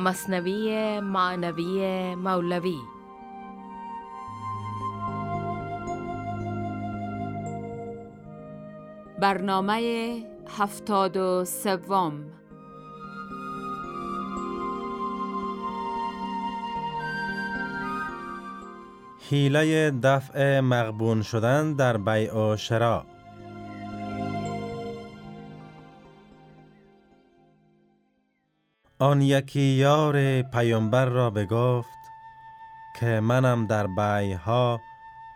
مصنوی معنوی مولوی. برنامه هفتاد و سوم. حیله دفع مغبون شدن در بیع و شرا آن یکی یار پیامبر را بگفت که منم در بیها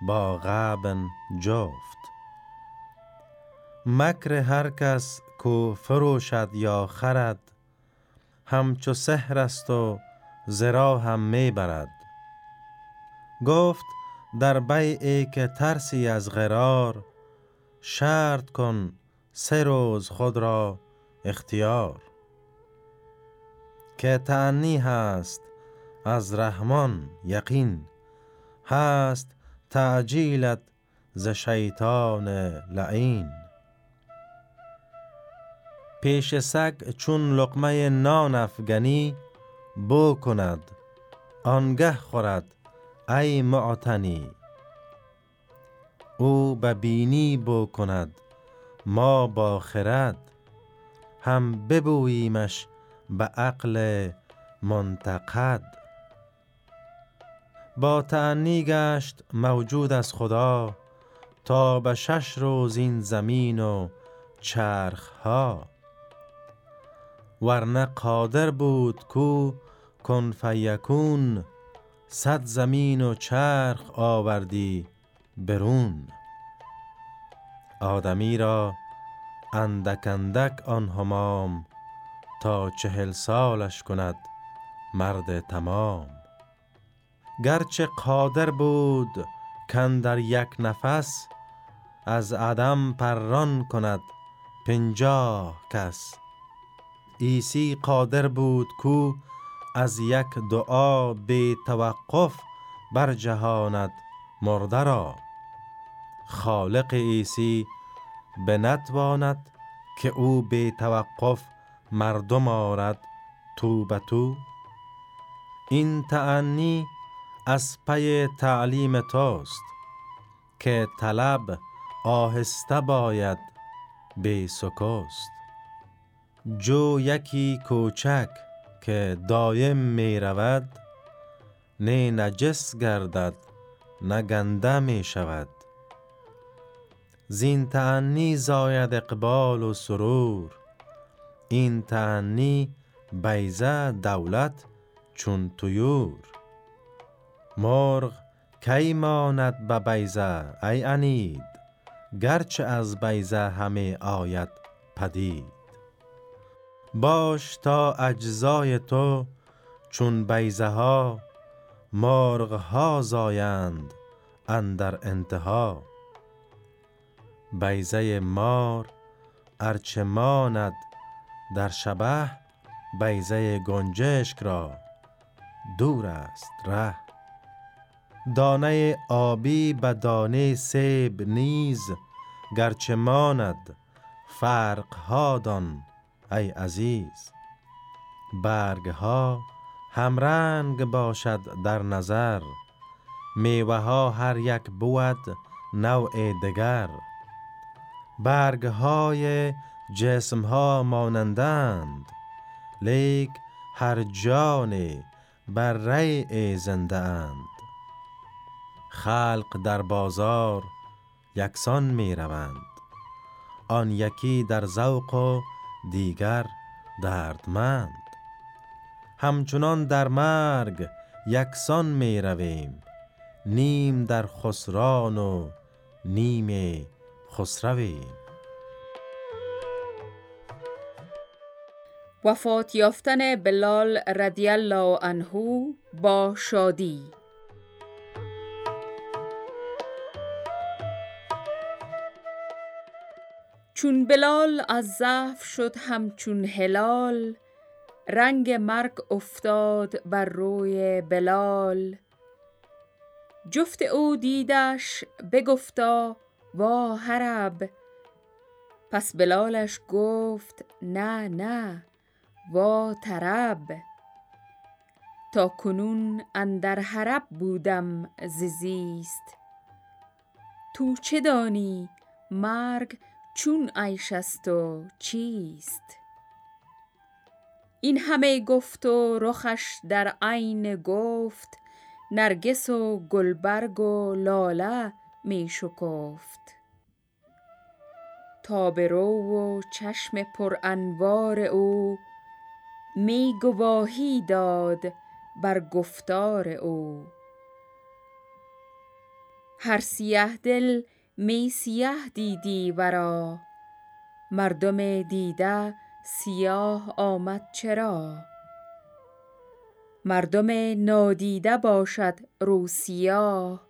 با غبن جفت. مکر هر کس کو فروشد یا خرد همچو سحر است و زرا هم می برد. گفت در بیعی که ترسی از غرار شرط کن سه روز خود را اختیار. که تعنی هست از رحمان یقین هست تعجیلت ز شیطان لعین. پیش سگ چون لقمه نان افگنی بو کند آنگه خورد ای معتنی. او به بینی بو کند ما با خرد هم ببوییمش به عقل منتقد. با تعنی گشت موجود از خدا تا به شش روز این زمین و چرخ ها ورنه قادر بود کو کن فیکون صد زمین و چرخ آوردی برون. آدمی را اندک اندک آن همام تا چهل سالش کند مرد تمام. گرچه قادر بود کن در یک نفس از عدم پران کند پنجاه کس. عیسی قادر بود کو از یک دعا بی توقف بر جهاند مرده را. خالق عیسی بنتواند که او بی توقف مردم آرد تو به تو. این تأنی از پی تعلیم توست که طلب آهسته باید به سکوست جو یکی کوچک که دایم می رود نه نجس گردد نه گنده می شود. زین تعنی زاید اقبال و سرور این تعنی بیزه دولت چون تویور مرغ کی ماند به بیزه ای انید؟ گرچه از بیزه همه آید پدید. باش تا اجزای تو چون بیزه ها مرغ ها زایند اندر انتها. بیزه مار ارچه ماند در شبه بیزه گنجشک را دور است ره. دانه آبی به دانه سیب نیز گرچه ماند فرق ها دان ای عزیز. برگ ها همرنگ باشد در نظر میوه ها هر یک بود نوع دگر برگ های جسم ها مانندند. لیک هر جان بر ریع زنده اند خلق در بازار یکسان می روند آن یکی در ذوق و دیگر دردمند. همچنان در مرگ یکسان می رویم نیم در خسران و نیم خسرویم. وفات یافتن بلال رضی الله عنه با شادی. چون بلال از ضعف شد همچون هلال رنگ مرگ افتاد بر روی بلال. جفت او دیدش بگفتا وا هرب پس بلالش گفت نه نه. وا طرب. تا کنون اندر حرب بودم زیست تو چه دانی مرگ چون عیش است و چیست؟ این همه گفت و رخش در عین گفت نرگس و گلبرگ و لاله می شکفت. تابرو و چشم پر انوار او می گواهی داد بر گفتار او. هر سیه دل می سیه دیدی ورا مردم دیده سیاه آمد چرا؟ مردم نادیده باشد رو سیاه.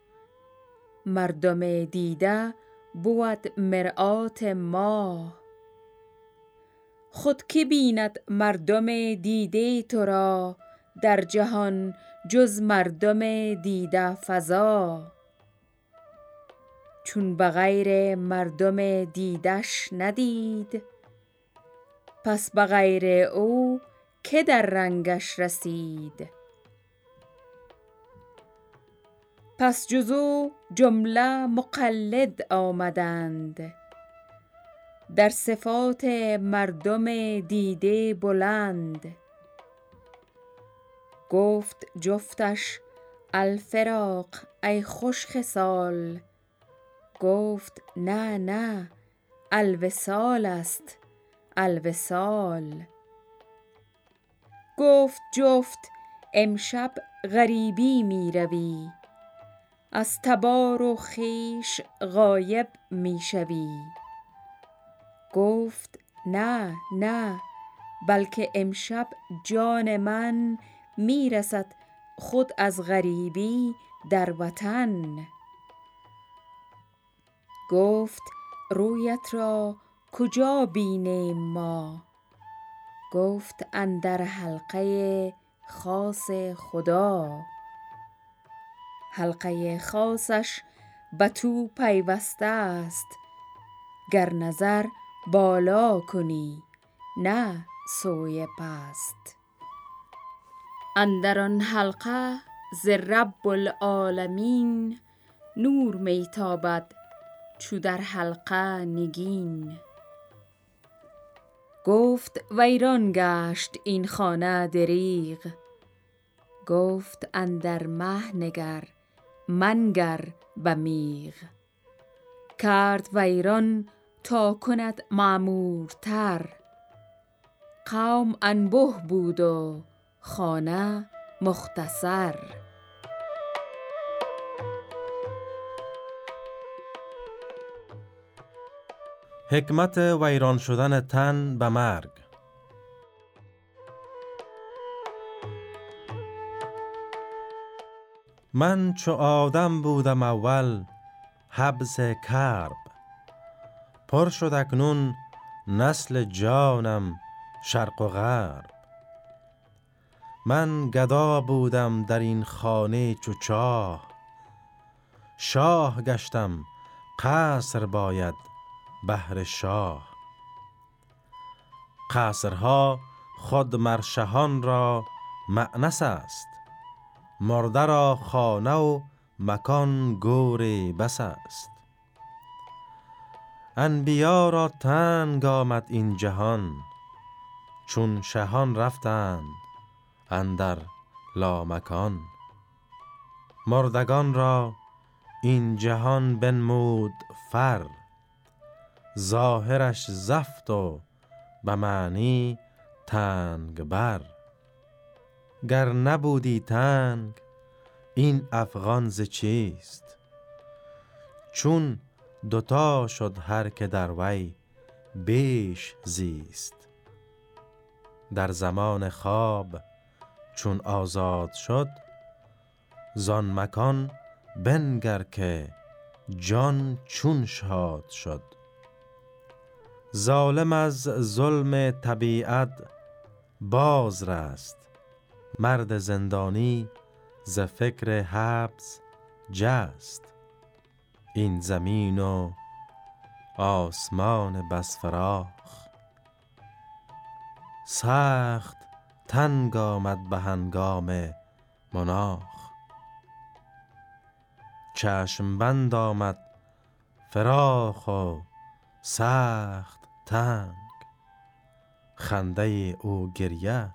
مردم دیده بود مرآت ماه. خود که بیند مردم دیده تو را در جهان جز مردم دیده فزا چون بغیر مردم دیدش ندید پس بغیر او که در رنگش رسید. پس جز او جمله مقلد آمدند. در صفات مردم دیده بلند. گفت جفتش الفراق ای خوش خصال. گفت نه نه الوصال است الوصال. گفت جفت امشب غریبی می روی از تبار و خویش غایب می شوی گفت نه نه بلکه امشب جان من می رسد خود از غریبی در وطن. گفت رویت را کجا بینیم ما؟ گفت اندر حلقه خاص خدا. حلقه خاصش بتو پیوسته است گر نظر بالا کنی نه سوی پست. اندر آن حلقه ز رب العالمین نور می تابد چو در حلقه نگین. گفت ویران گشت این خانه دریغ گفت اندر مه نگر منگر به میغ. کرد ویران تا کند معمورتر قوم انبه بود و خانه مختصر. حکمت ویران شدن تن به مرگ. من چو آدم بودم اول حبس کرب. پر شد اکنون نسل جانم شرق و غرب. من گدا بودم در این خانه چو چاه. شاه گشتم قصر باید بهر شاه. قصرها خود مرشهان را معنس است مرده را خانه و مکان گور بس است. انبیا را تنگ آمد این جهان چون شهان رفتند اندر لامکان. مردگان را این جهان بنمود فر ظاهرش زفت و به معنی تنگ بر. گر نبودی تنگ این افغان ز چیست؟ چون دوتا شد هر که در وی بیش زیست. در زمان خواب چون آزاد شد زان مکان بنگر که جان چون شاد شد. ظالم از ظلم طبیعت باز رست. مرد زندانی ز فکر حبس جست. این زمین و آسمان بس فراخ. سخت تنگ آمد به هنگام مناخ. چشم بند آمد فراخ و سخت تنگ. خنده او گریه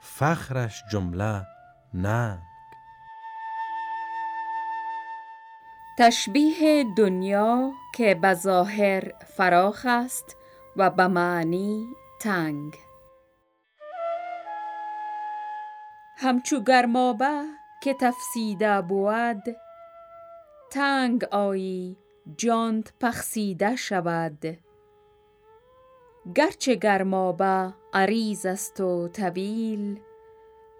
فخرش جمله ننگ تشبیه دنیا که به ظاهر فراخ است و به معنی تنگ. همچو گرمابه که تفسیده بود تنگ آیی جانت پخسیده شود. گرچه گرمابه عریض است و طویل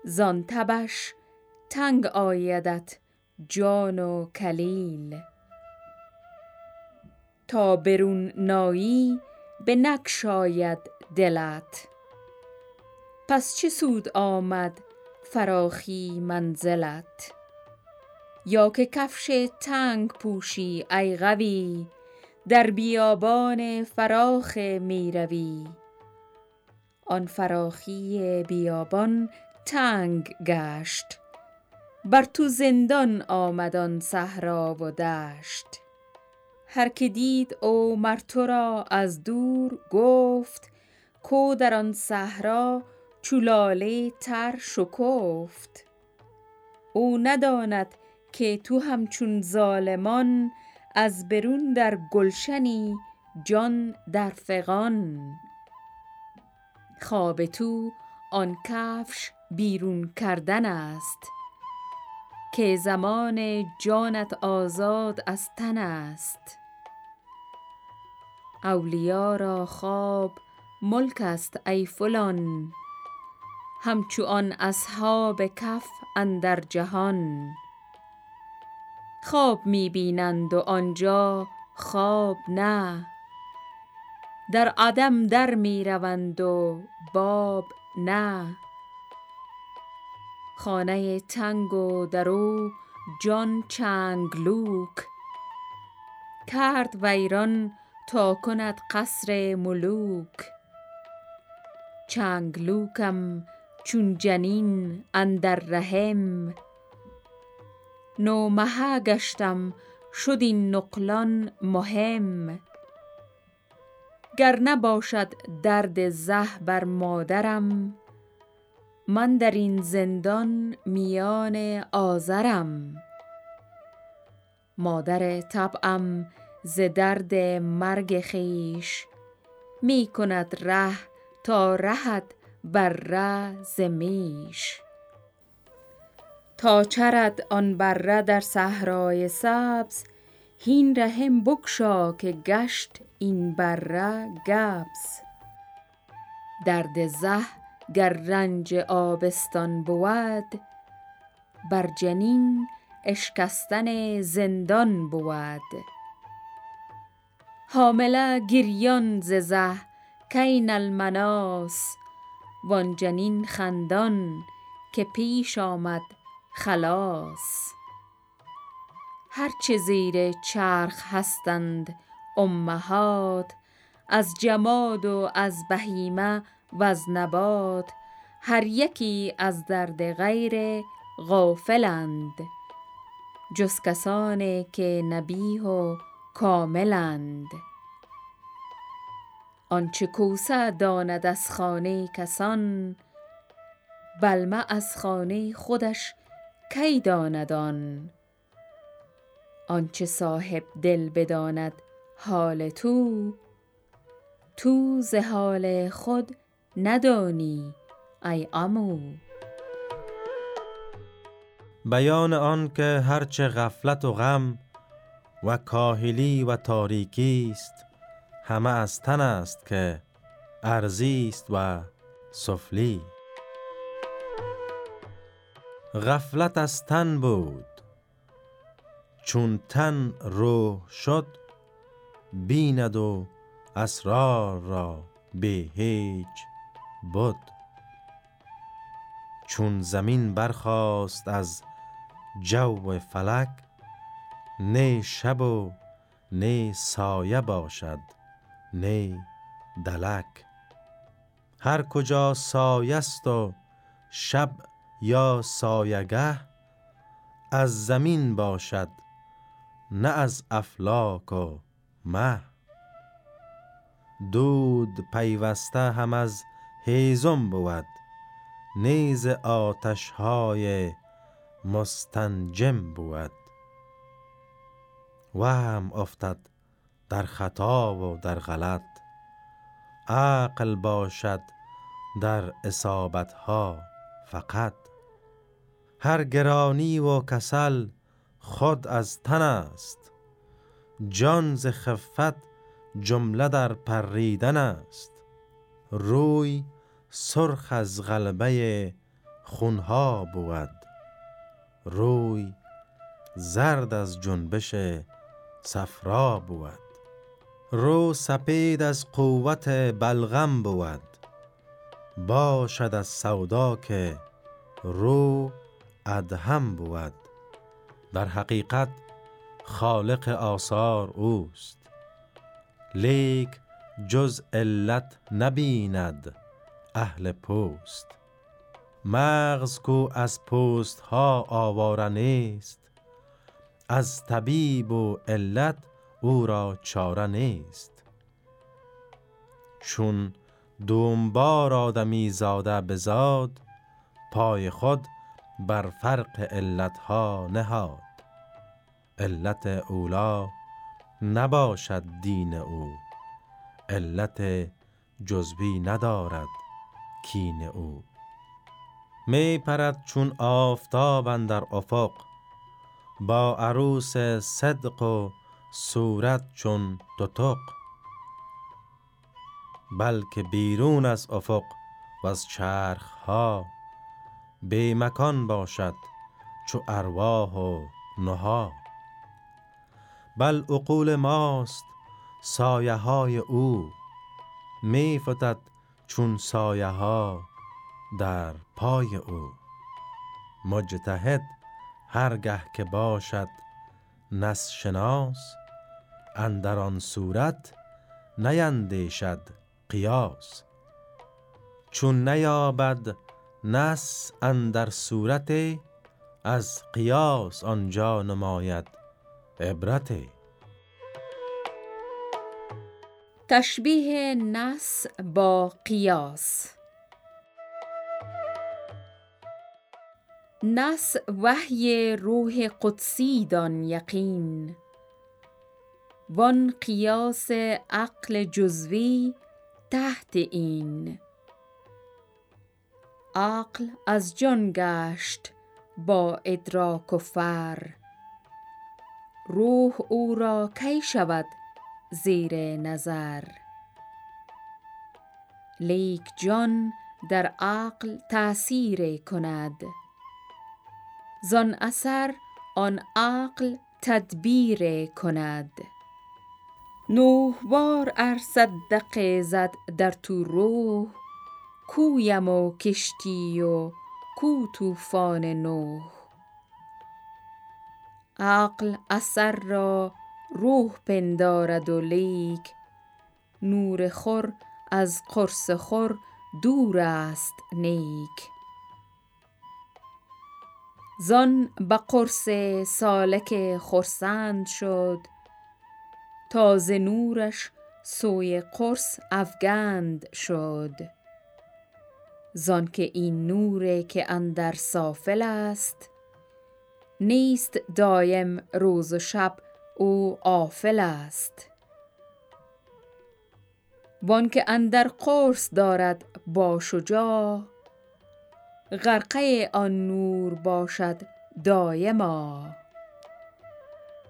زان تبش تنگ آیدت جان و کلیل. تا برون نایی به نگشاید دلت. پس چه سود آمد فراخی منزلت؟ یا که کفش تنگ پوشی ای غوی در بیابان فراخ می روی. آن فراخی بیابان تنگ گشت. بر تو زندان آمد آن صحرا و دشت. هر که دید او مر تو را از دور گفت کو در آن صحرا چو لاله تر شکفت. او نداند که تو همچون ظالمان از برون در گلشنی جان در فغان. خواب تو آن کفش بیرون کردن است. که زمان جانت آزاد از تن است. اولیا را خواب ملک است ای فلان همچو آن اصحاب کهف اندر جهان. خواب می بینند و آنجا خواب نه در عدم در می روند و باب نه. خانه تنگ و در او جان چنگلوک کرد ویران تا کند قصر ملوک. چنگلوکم چون جنین اندر رحم. نومحه گشتم شد این نقلان مهم. گر نباشد درد زه بر مادرم من در این زندان میان آزرم مادر طبعم ز درد مرگ خویش می کند ره تا رهد بر ره ز میش. تا چرد آن بره در صحرای سبز هین رحم بگشا که گشت این بره گبز. درد زه گر رنج آبستان بود بر جنین اشکستن زندان بود. حامله گریان ز زه کین المناص وان جنین خندان که پیش آمد خلاص. هر چه زیر چرخ هستند امهات از جماد و از بهیمه وز نبات هر یکی از درد غیر غافلند جز کسانی که نبیه و کاملند. آنچه کوسه داند از خانه کسان بلمه از خانه خودش کی داند آن؟ آنچه صاحب دل بداند حال تو تو ز حال خود ندانی ای عمو. بیان آن که هرچه غفلت و غم و کاهلی و تاریکی است همه از تن است که ارزی است و سفلی. غفلت از تن بود. چون تن روح شد بیند و اسرار را به هیچ بود چون زمین برخاست از جو فلک نه شب و نه سایه باشد نه دلک. هر کجا سایه است و شب یا سایگه از زمین باشد نه از افلاک و مه. دود پیوسته هم از هیزم بود نیز آتش های مستنجم بود. وهم افتد در خطا و در غلط عقل باشد در اصابت ها فقط. هر گرانی و کسل خود از تن است جان ز خفت جمله در پریدن است. روی سرخ از غلبه خونها بود. روی زرد از جنبش صفرا بود. رو سپید از قوت بلغم بود. باشد از سودا که رو ادهم بود. در حقیقت خالق آثار اوست. لیک جز علت نبیند اهل پوست مغز کو از پوست ها آواره نیست از طبیب و علت او را چاره نیست. چون دومبار آدمی زاده بزاد پای خود بر فرق علت ها نهاد. علت اولا نباشد دین او. علت جزبی ندارد کین او. می پرد چون آفتاب در افق با عروس صدق و صورت چون تتق. بلکه بیرون از افق و از چرخ ها بی مکان باشد چو ارواح و نها بل عقول ماست سایه های او می فتد چون سایه ها در پای او. مجتهد هرگه که باشد نس شناس اندر آن صورت نیندیشد قیاس. چون نیابد نس اندر صورت از قیاس آنجا نماید عبرت تشبیه نس با قیاس. نس وحی روح قدسی دان یقین. وان قیاس عقل جزوی تحت این. عقل از جان گشت با ادراک و فر. روح او را کی شود زیر نظر. لیک جان در عقل تأثیر کند. زان اثر آن عقل تدبیر کند. نه بار ار صدقه زد در تو روح کویم و کشتی و کو طوفان نوح. عقل اثر را روح پندارد و لیک. نور خور از قرص خور دور است نیک. زان به قرص سالک خرسند شد تا ز نورش سوی قرص افگند شد. زانک این نور که اندر سافل است نیست دایم روز و شب او آفل است. وانک اندر قرص دارد باش و جا غرقه آن نور باشد دایما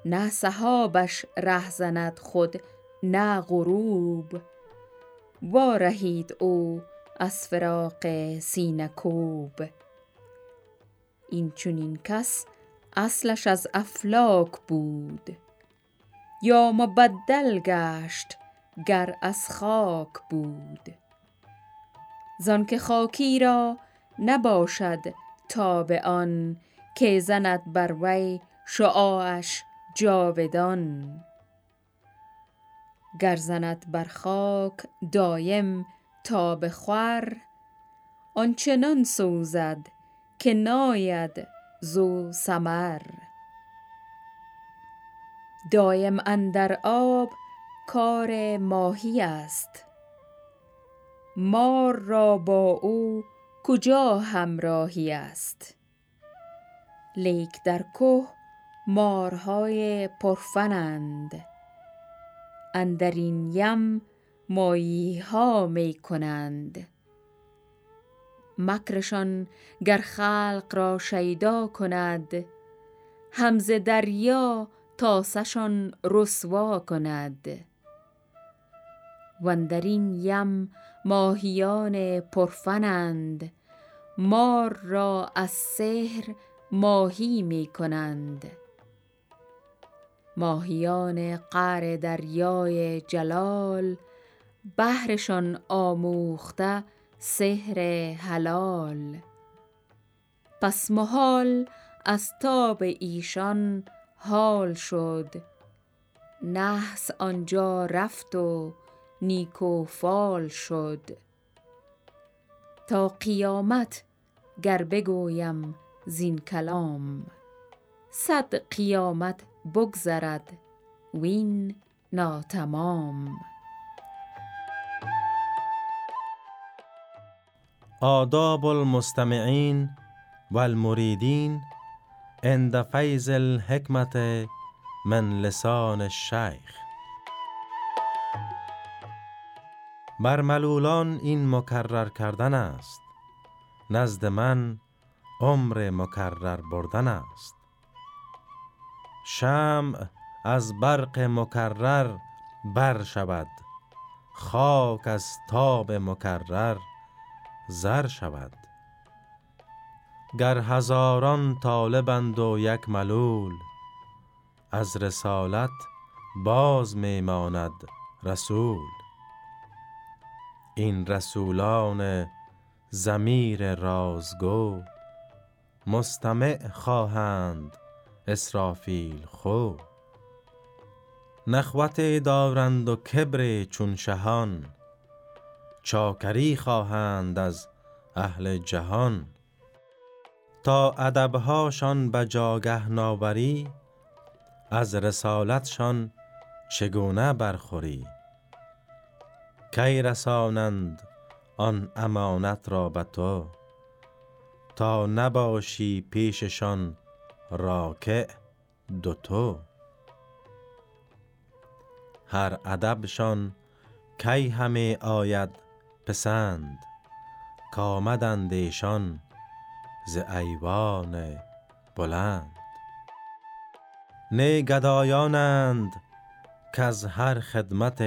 نه سحابش ره زند خود نه غروب. وا رهید او از فراق سینه کوب این چنین کس اصلش از افلاک بود. یا مبدل گشت گر از خاک بود. زانک خاکی را نباشد تاب آن که زند بر وی شعاعش جاودان. گر زند بر خاک دایم تاب خور آنچنان سوزد که ناید زو سمر دایم اندر آب کار ماهی است. مار را با او کجا همراهی است؟ لیک در که مارهای پرفنند. اندر این یم مایی ها می کنند. مکرشان گر خلق را شیدا کند هم ز دریا تاسه رسوا کند. واندر این یم ماهیان پرفنند مار را از سحر ماهی می کنند. ماهیان قعر دریای جلال بهرشان آموخته سحر حلال. پس محال از تاب ایشان حال شد. نحس آنجا رفت و نیک فال شد. تا قیامت گر بگویم زین کلام صد قیامت بگذرد وین ناتمام. آداب المستمعین و المریدین عند فیض الحکمت من لسان الشیخ. بر ملولان این مکرر کردن است. نزد من عمر مکرر بردن است. شمع از برق مکرر بر شود خاک از تاب مکرر زر شود. گر هزاران طالبند و یک ملول از رسالت باز میماند رسول. این رسولان زمیر رازگو مستمع خواهند اسرافیل خو. نخوت دارند و کبر چون شهان چاکری خواهند از اهل جهان. تا ادبهاشان به جاگه ناوری از رسالتشان چگونه برخوری؟ کی رسانند آن امانت را به تو؟ تا نباشی پیششان راکع دوتو هر ادبشان کی همه آید پسند کامدند ایشان ز ایوان بلند. نه گدایانند کز هر خدمت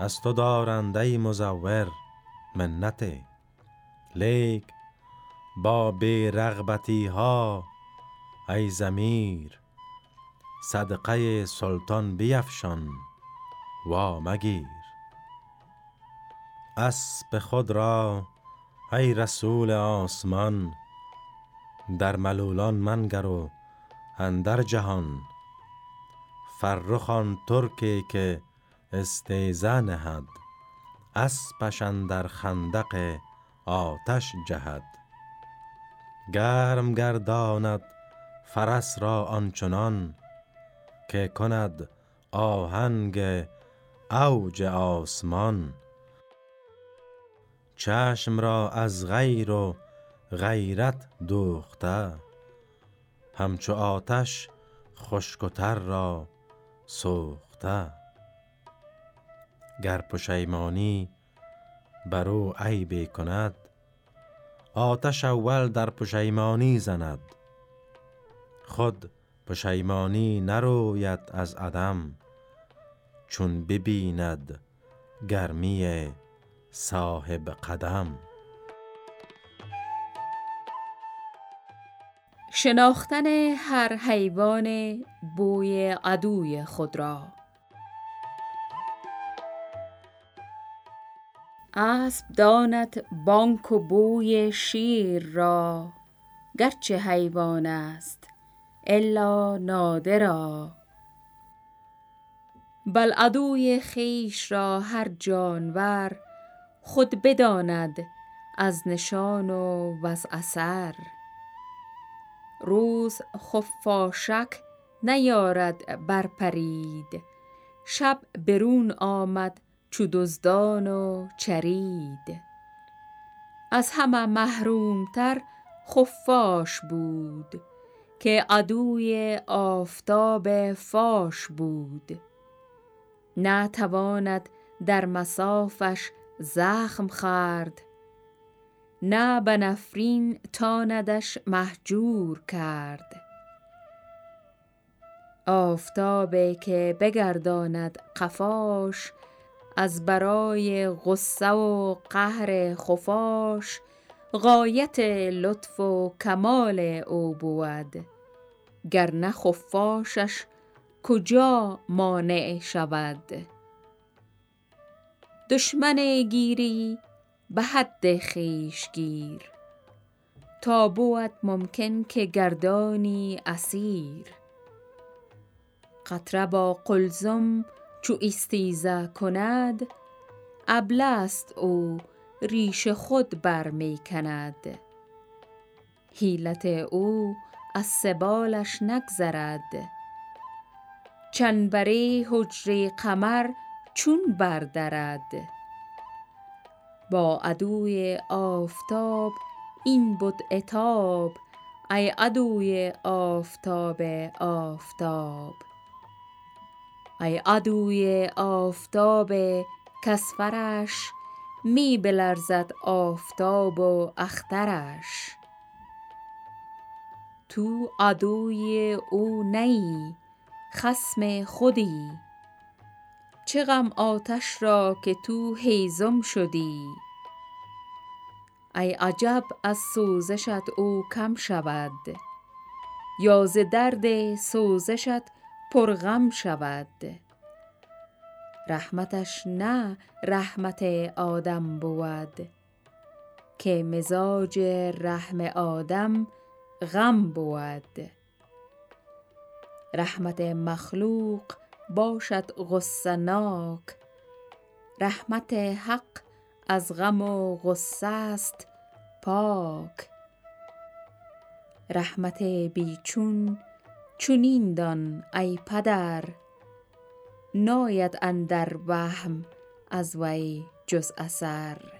از تو دارند ای مزور منت. لیک با بی رغبتی ها ای زمیر صدقه سلطان بیفشان وا مگیر. اسب خود را ای رسول آسمان در ملولان منگر و اندر جهان. فرخ آن ترکی که استیزه نهد اسپش اندر خندق آتش جهد. گرم گرداند فرس را آنچنان که کند آهنگ اوج آسمان. چشم را از غیر و غیرت دوخته. همچو آتش خشک و تر را سوخته. گر پشیمانی بر او عیبی کند آتش اول در پشیمانی زند. خود پشیمانی نروید از عدم چون ببیند گرمی صاحب قدم. شناختن هر حیوان بوی عدوی خود را. اسب داند بانک و بوی شیر را گرچه حیوان است الا نادرا بل عدوی خویش را هر جانور خود بداند از نشان و وز اثر. روز خفاشک نیارد برپرید شب برون آمد چو دزدان و چرید. از همه محرومتر خفاش بود که عدوی آفتاب فاش بود. نتواند در مسافش زخم خرد نه به نفرین تاندش محجور کرد. آفتابه که بگرداند قفاش از برای غصه و قهر خفاش غایت لطف و کمال او بود. گر نه خفاشش کجا مانع شود؟ دشمن گیری به حد خویش گیر. تا بود ممکن که گردانی اسیر. قطره با قلزم چو استیزه کند ابله است او ریش خود بر می کند. حیلت او از سبالش نگذرد. چنبره حجره قمر چون بردرد. با عدوی آفتاب این بد عتاب ای عدوی آفتاب آفتاب. ای عدوی آفتاب کز فرش می بلرزد آفتاب و اخترش. تو عدوی او نه ای خصم خودی. چه غم آتش را که تو هیزم شدی؟ ای عجب از سوزشت او کم شود یا ز درد سوزشت پرغم شود. رحمتش نه رحمت آدم بود که مزاج رحم آدم غم بود. رحمت مخلوق باشد غصه ناک. رحمت حق از غم و غصه است پاک. رحمت بی چون چنین دان ای پدر. ناید اندر وهم از وی جز اثر.